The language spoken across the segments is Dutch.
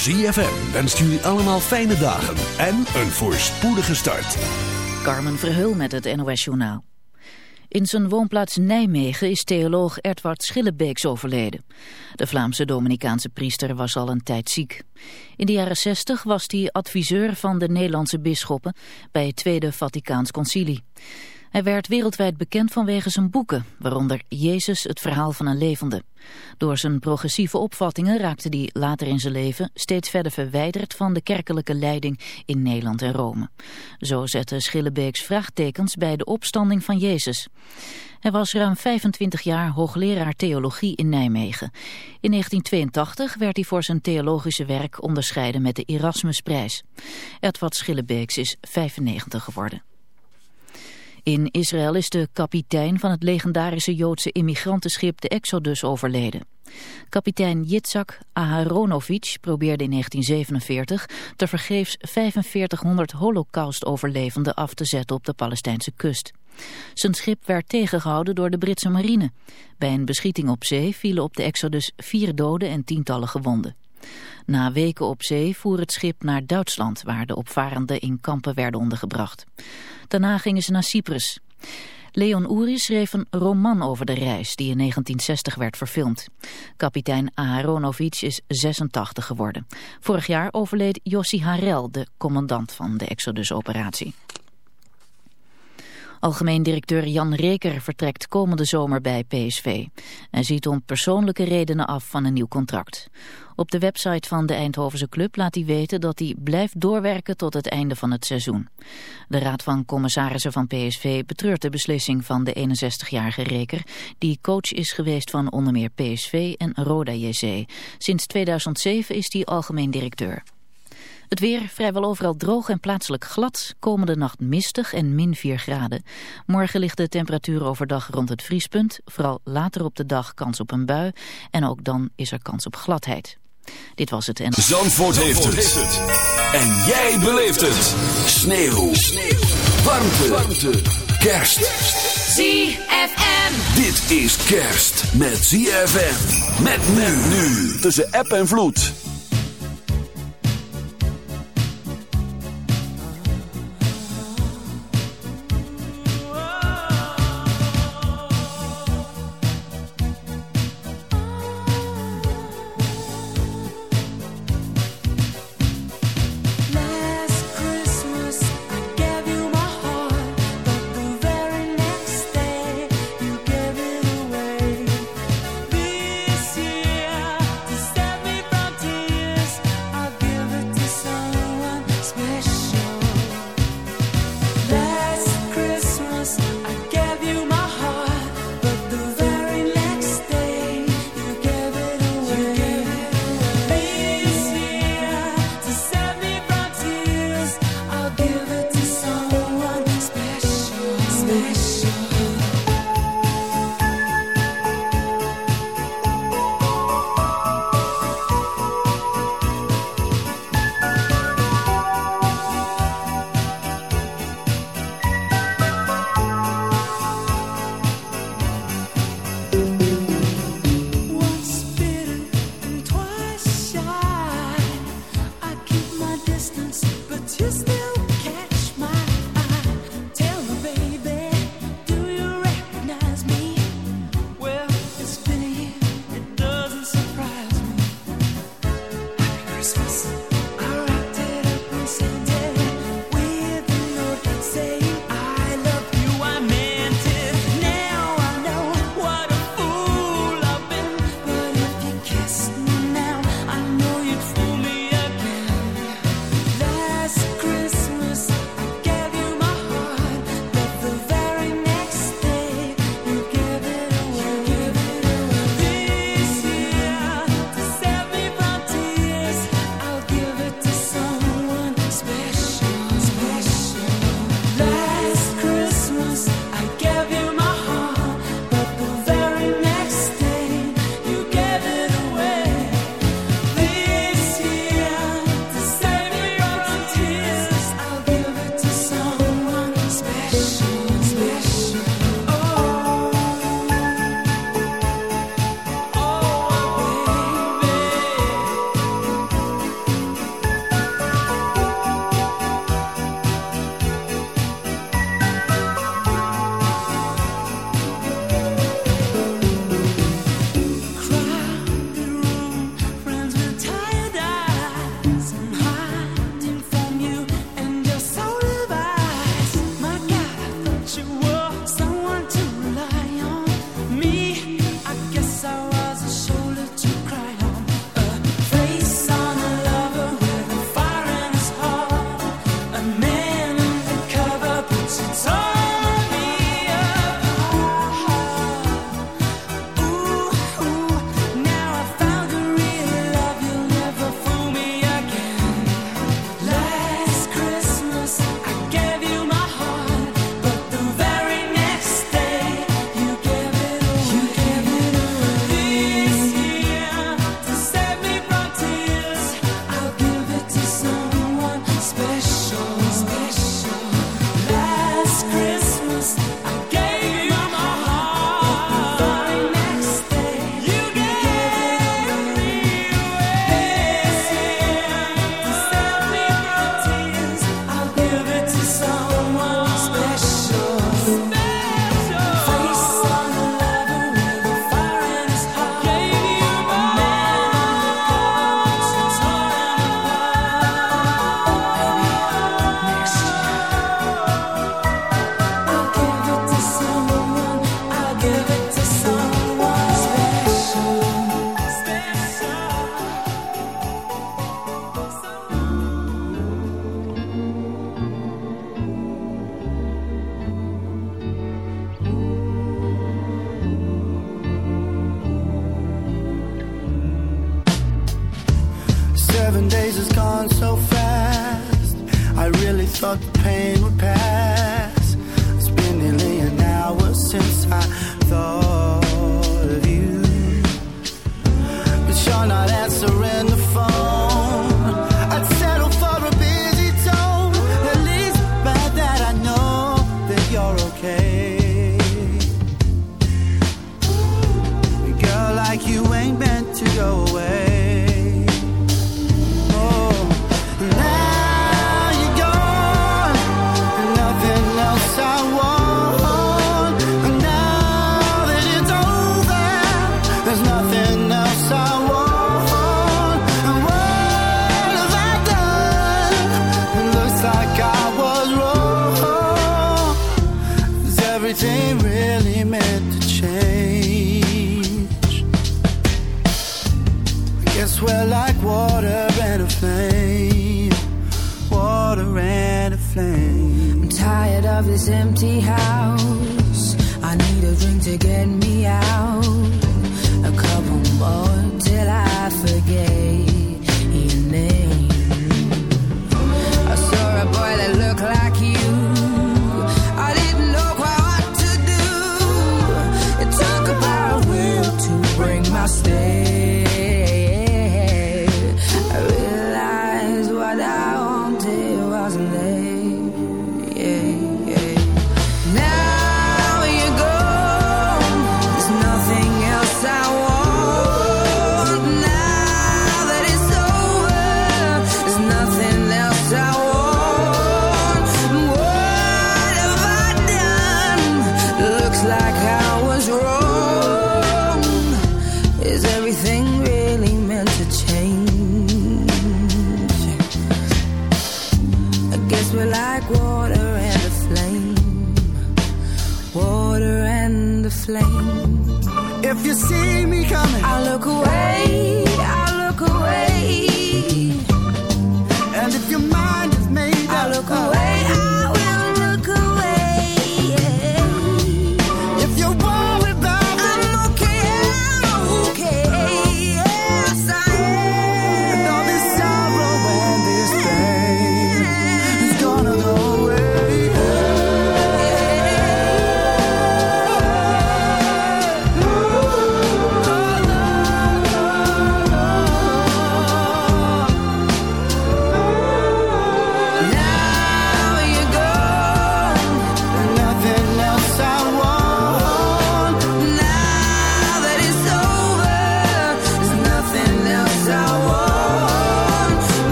ZFM wenst jullie allemaal fijne dagen en een voorspoedige start. Carmen Verheul met het NOS Journaal. In zijn woonplaats Nijmegen is theoloog Edward Schillebeeks overleden. De Vlaamse Dominicaanse priester was al een tijd ziek. In de jaren 60 was hij adviseur van de Nederlandse bisschoppen bij het Tweede Vaticaans Concilie. Hij werd wereldwijd bekend vanwege zijn boeken, waaronder Jezus, het verhaal van een levende. Door zijn progressieve opvattingen raakte hij later in zijn leven steeds verder verwijderd van de kerkelijke leiding in Nederland en Rome. Zo zette Schillebeeks vraagtekens bij de opstanding van Jezus. Hij was ruim 25 jaar hoogleraar theologie in Nijmegen. In 1982 werd hij voor zijn theologische werk onderscheiden met de Erasmusprijs. Edward Schillebeeks is 95 geworden. In Israël is de kapitein van het legendarische Joodse immigrantenschip de Exodus overleden. Kapitein Yitzhak Aharonovich probeerde in 1947 tevergeefs 4500 holocaust-overlevenden af te zetten op de Palestijnse kust. Zijn schip werd tegengehouden door de Britse marine. Bij een beschieting op zee vielen op de Exodus vier doden en tientallen gewonden. Na weken op zee voer het schip naar Duitsland, waar de opvarenden in kampen werden ondergebracht. Daarna gingen ze naar Cyprus. Leon Uri schreef een roman over de reis die in 1960 werd verfilmd. Kapitein Aharonovic is 86 geworden. Vorig jaar overleed Yossi Harel, de commandant van de Exodus-operatie. Algemeen directeur Jan Reker vertrekt komende zomer bij PSV. Hij ziet om persoonlijke redenen af van een nieuw contract. Op de website van de Eindhovense club laat hij weten dat hij blijft doorwerken tot het einde van het seizoen. De Raad van Commissarissen van PSV betreurt de beslissing van de 61-jarige Reker, die coach is geweest van onder meer PSV en Roda JC. Sinds 2007 is hij algemeen directeur. Het weer vrijwel overal droog en plaatselijk glad. Komende nacht mistig en min 4 graden. Morgen ligt de temperatuur overdag rond het vriespunt. Vooral later op de dag kans op een bui. En ook dan is er kans op gladheid. Dit was het en... Zandvoort, heeft, het. En jij beleeft het. Sneeuw. Sneeuw. Warmte. Warmte. Kerst. ZFM. Dit is kerst met ZFM. Met men nu. Tussen app en vloed.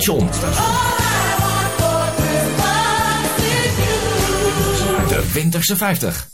Station. De Winterse 50.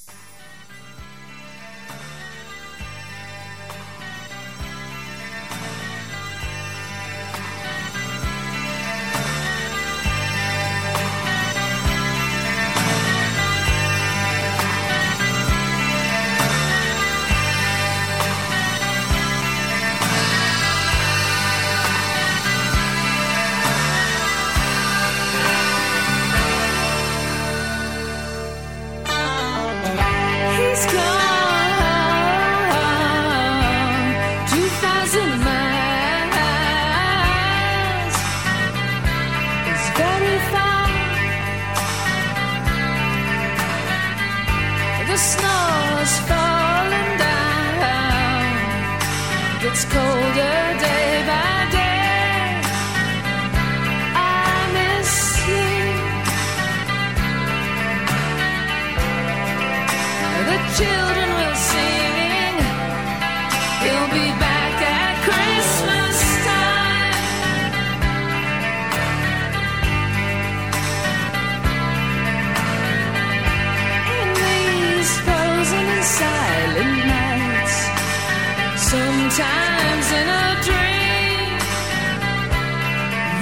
Times in a dream,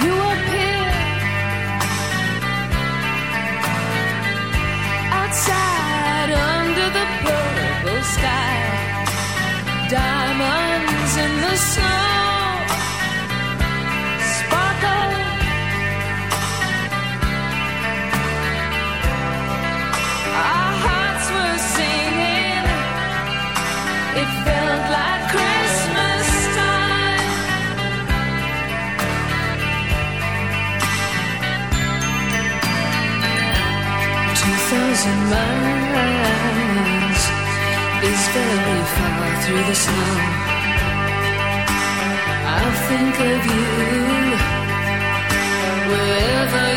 you appear outside under the purple sky, diamonds in the sun. romance is very far through the snow. I'll think of you wherever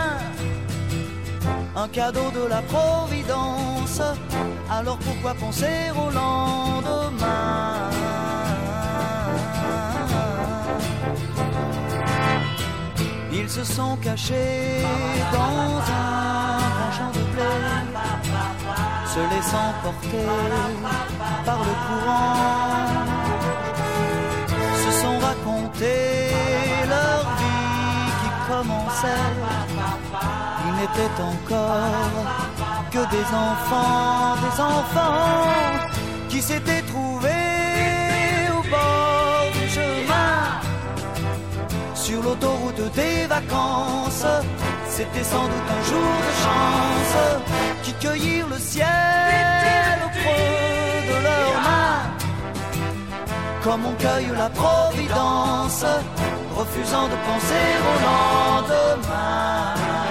Un cadeau de la Providence. Alors pourquoi penser au lendemain? Ils se sont cachés dans un grand champ de blé se laissant porter par le courant, se sont racontés leur vie qui commençait. N'étaient encore que des enfants, des enfants qui s'étaient trouvés au bord du chemin, sur l'autoroute des vacances c'était sans doute un jour de chance qui cueillirent le ciel au creux de leurs mains. Comme on cueille la providence, refusant de penser au lendemain.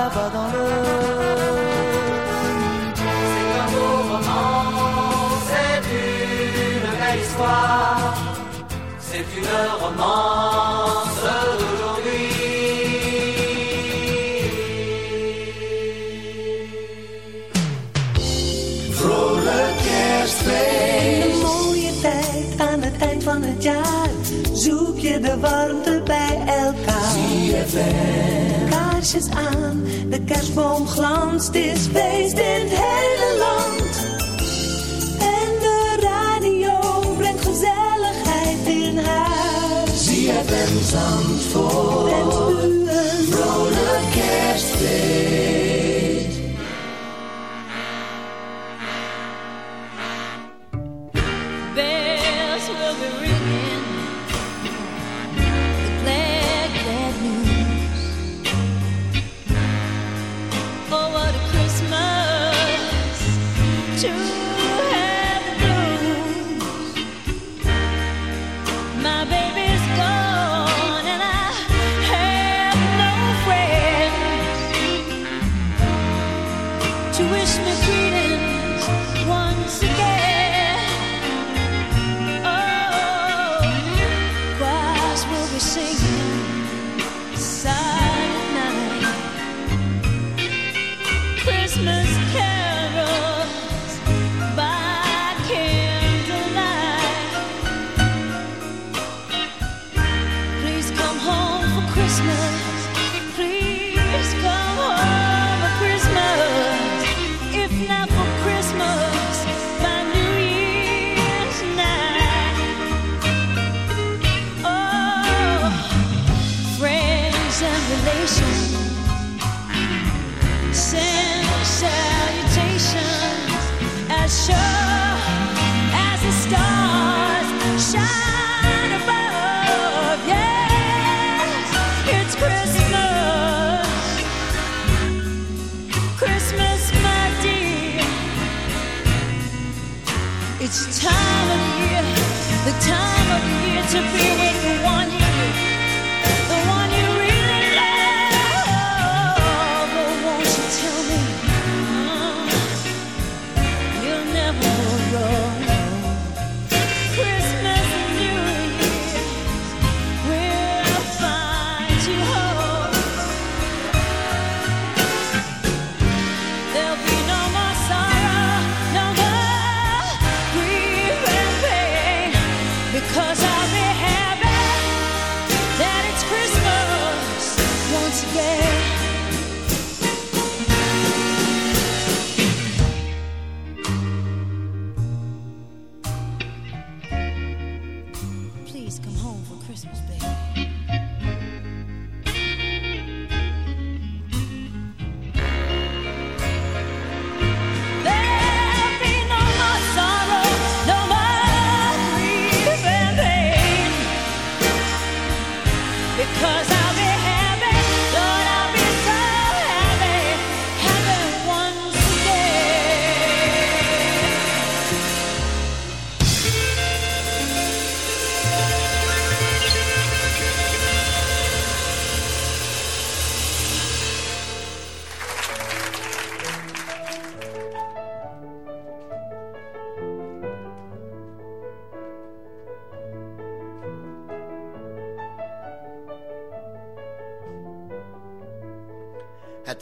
là-bas dans le C'est un beau roman, c'est une belle histoire, c'est une romance d'aujourd'hui. Vrolijk kerstfeest. Een mooie tijd aan het eind van het jaar. Zoek je de warmte bij elkaar. Aan, de kerstboom glanst. Het is feest in het hele land. En de radio brengt gezelligheid in huis. ZFM Zandvoort. Wenst u een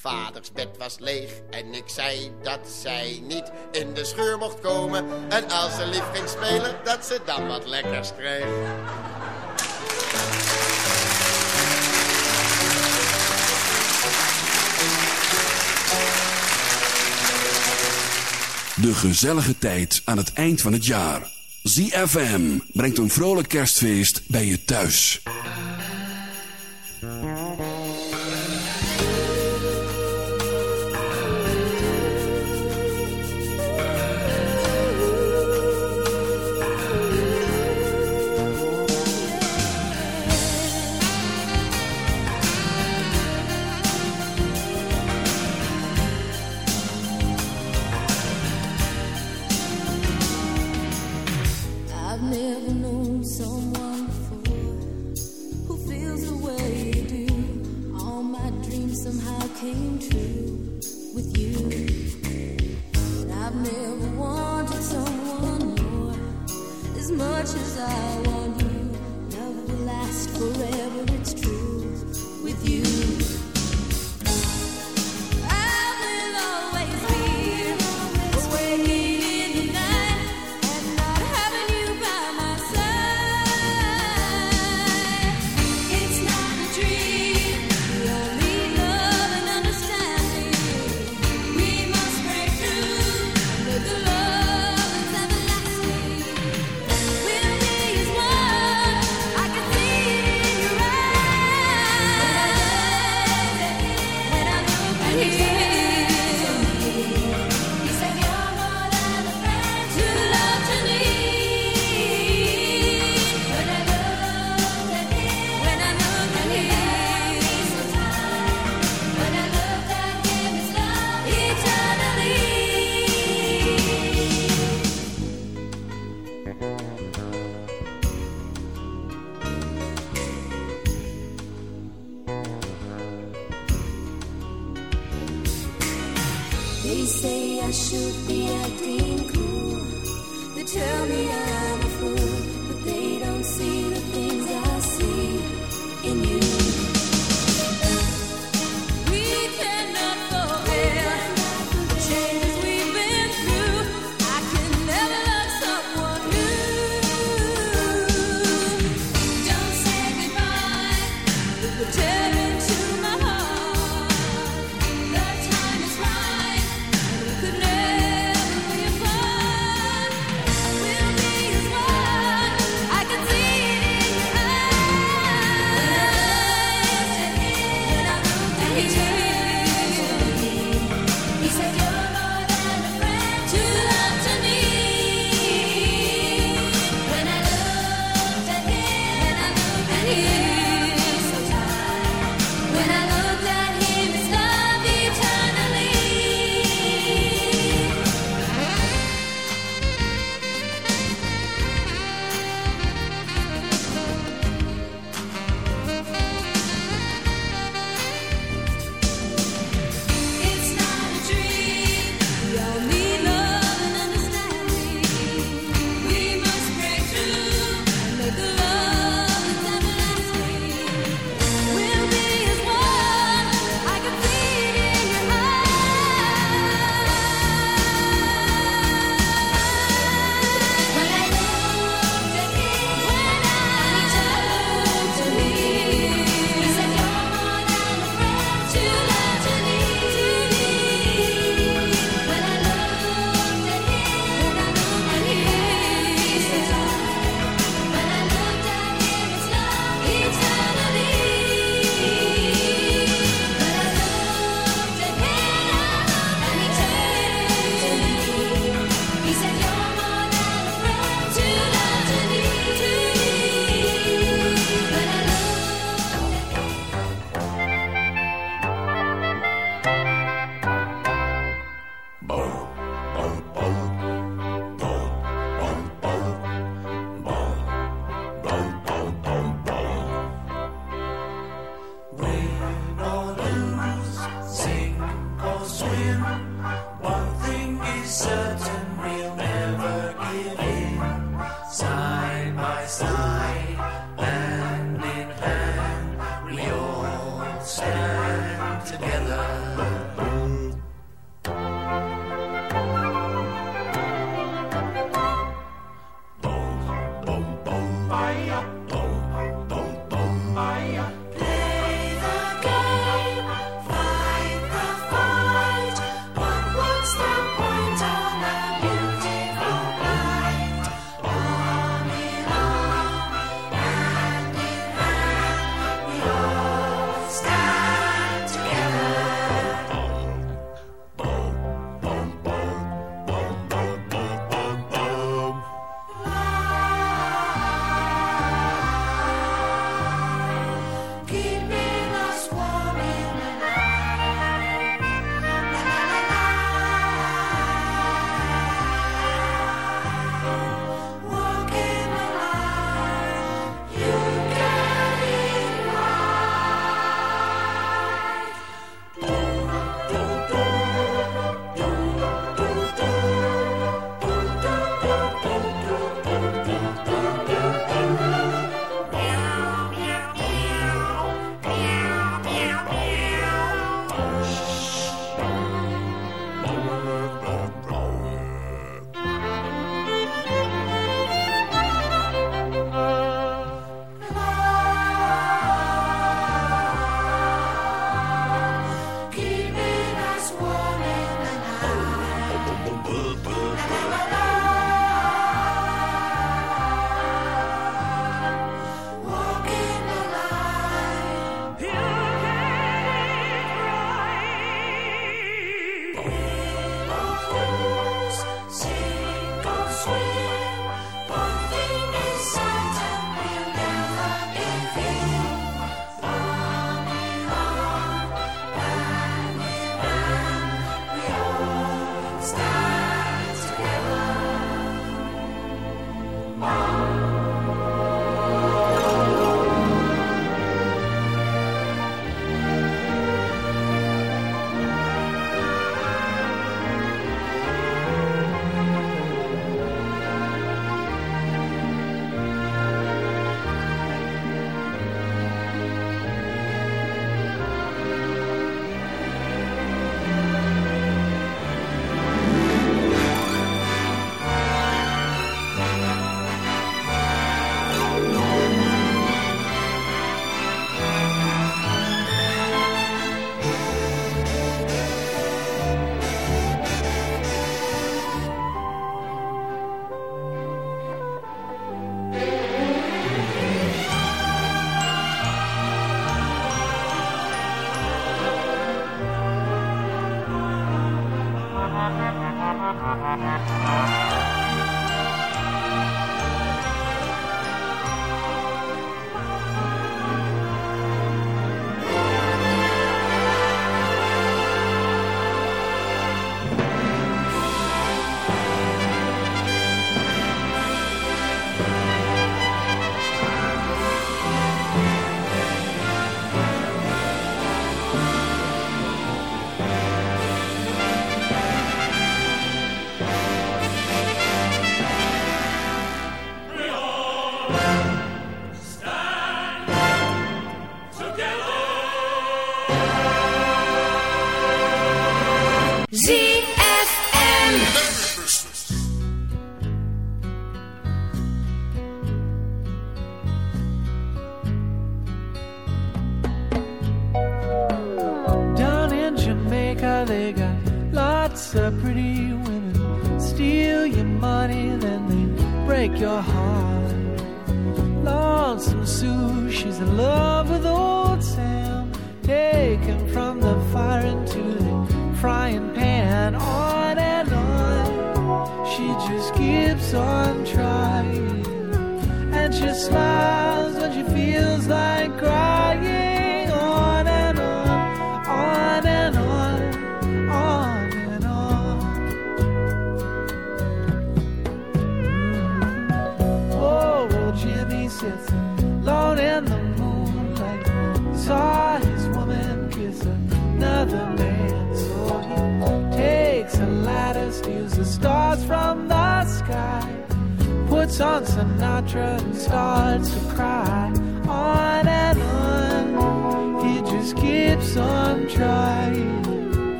Vaders bed was leeg en ik zei dat zij niet in de scheur mocht komen. En als ze lief ging spelen, dat ze dan wat lekkers kreeg. De gezellige tijd aan het eind van het jaar. ZFM brengt een vrolijk kerstfeest bij je thuis.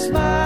smile.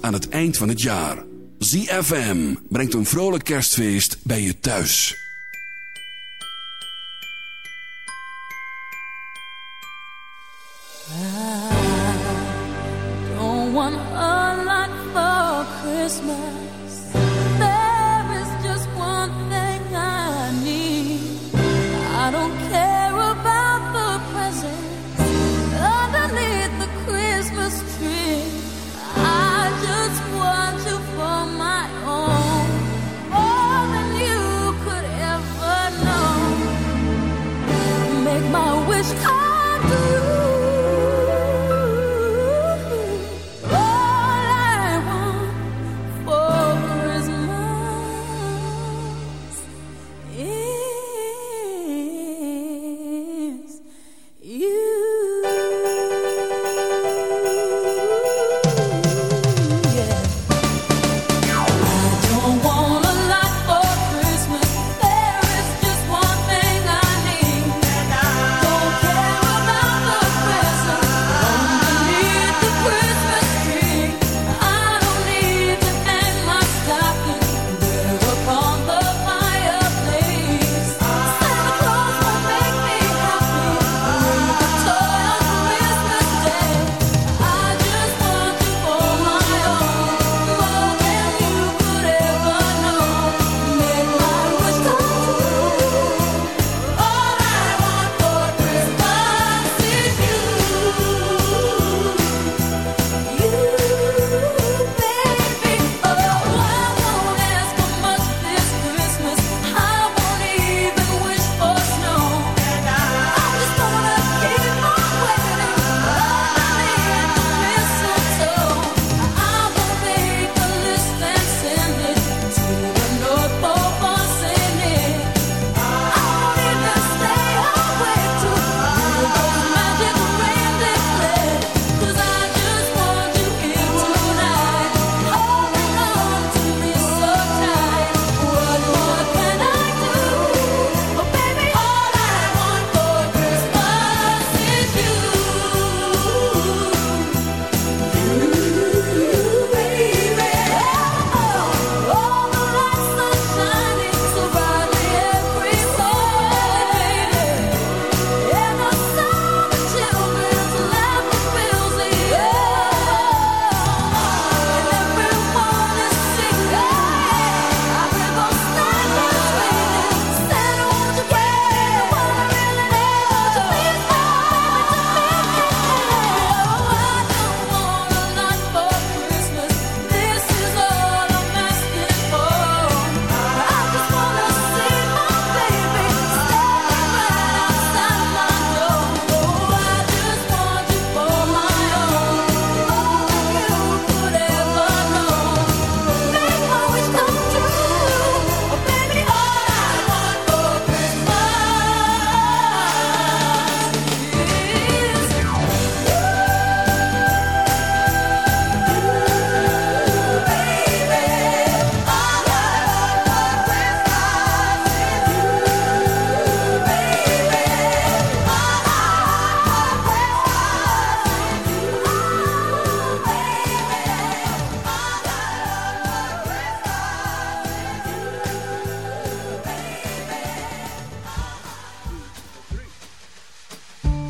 aan het eind van het jaar. ZFM brengt een vrolijk kerstfeest bij je thuis. Don't want for Christmas.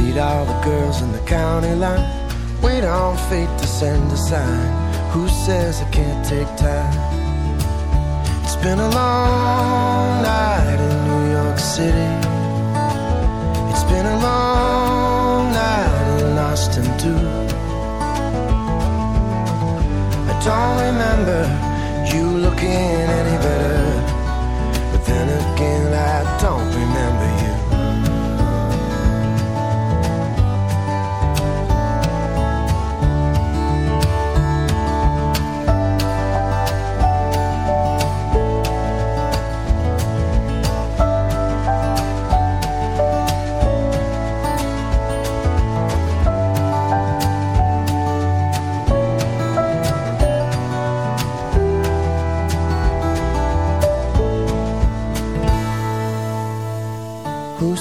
Meet all the girls in the county line. Wait on fate to send a sign. Who says I can't take time? It's been a long night in New York City. It's been a long night in Austin too. I don't remember you looking any better. But then again, I don't remember you.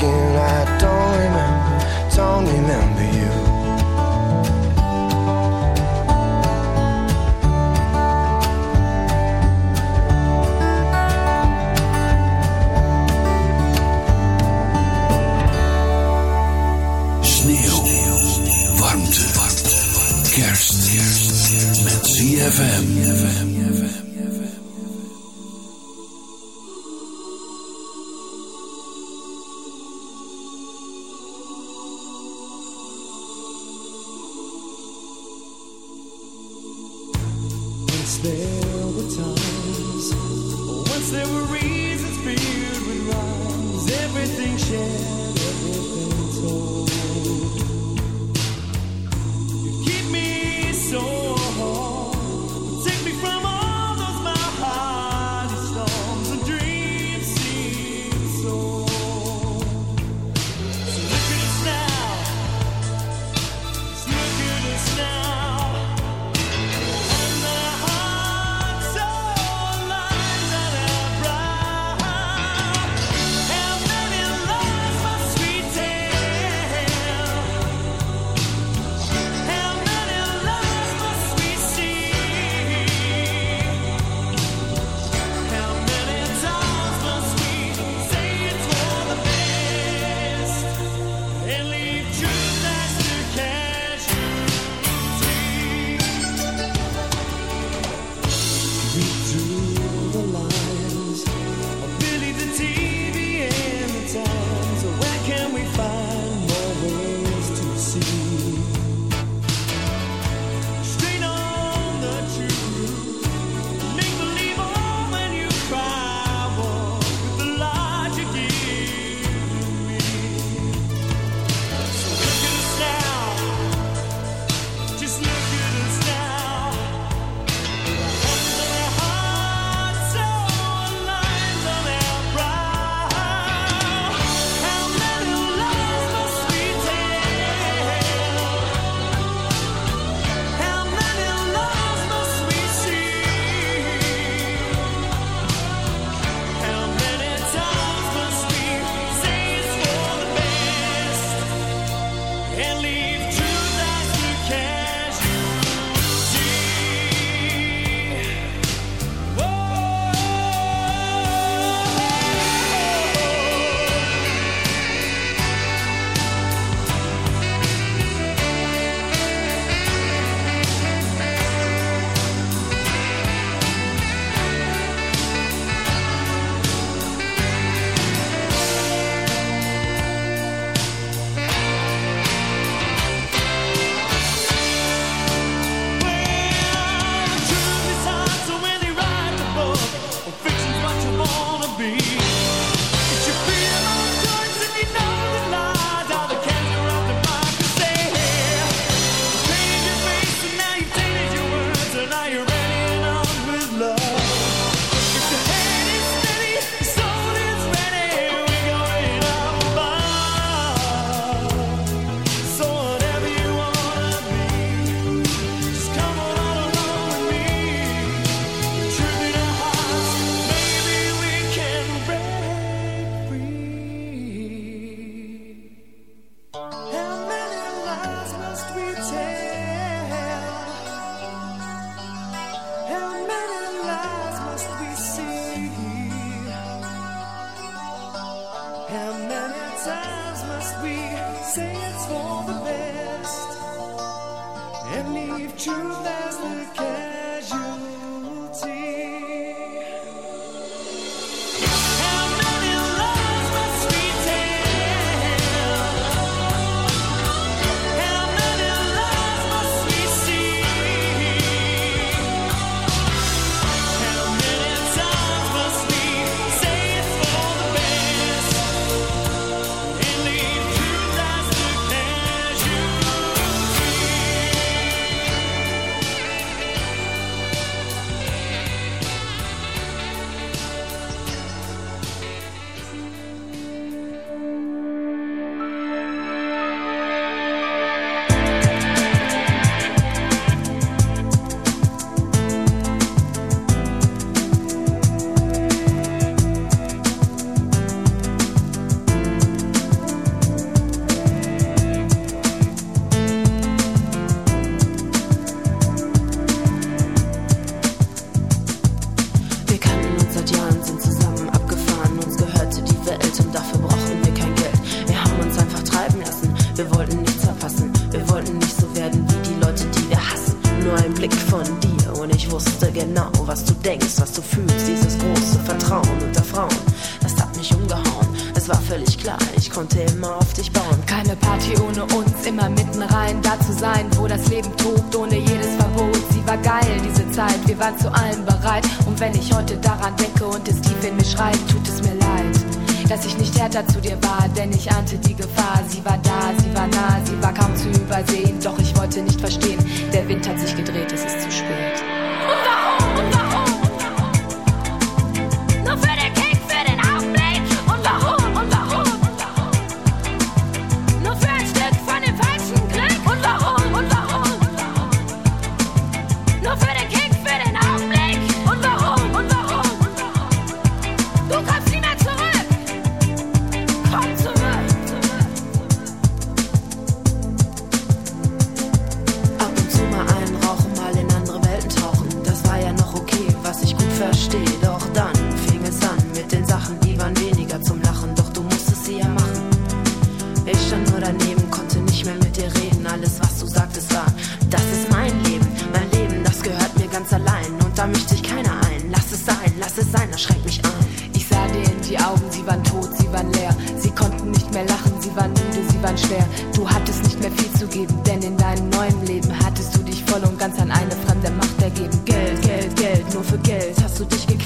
Again, I don't remember, don't remember you. Sneeuw. Warmte. Kerst. Met ZFM.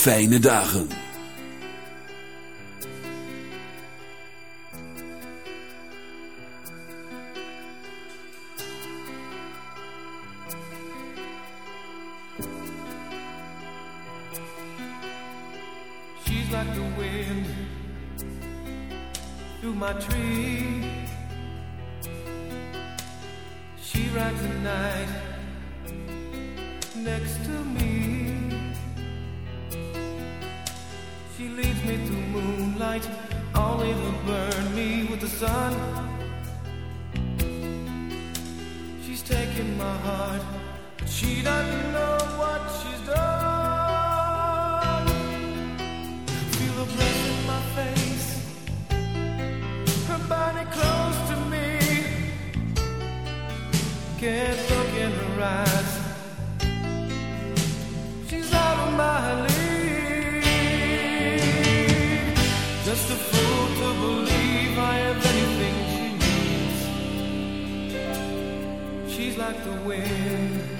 Fijne dagen. She's taken my heart, but she doesn't know what she's done. Feel the breath in my face, her body close to me. Can't look in her eyes. like the wind.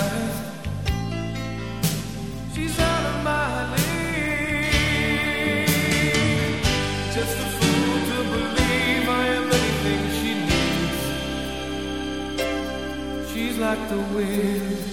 like the wind.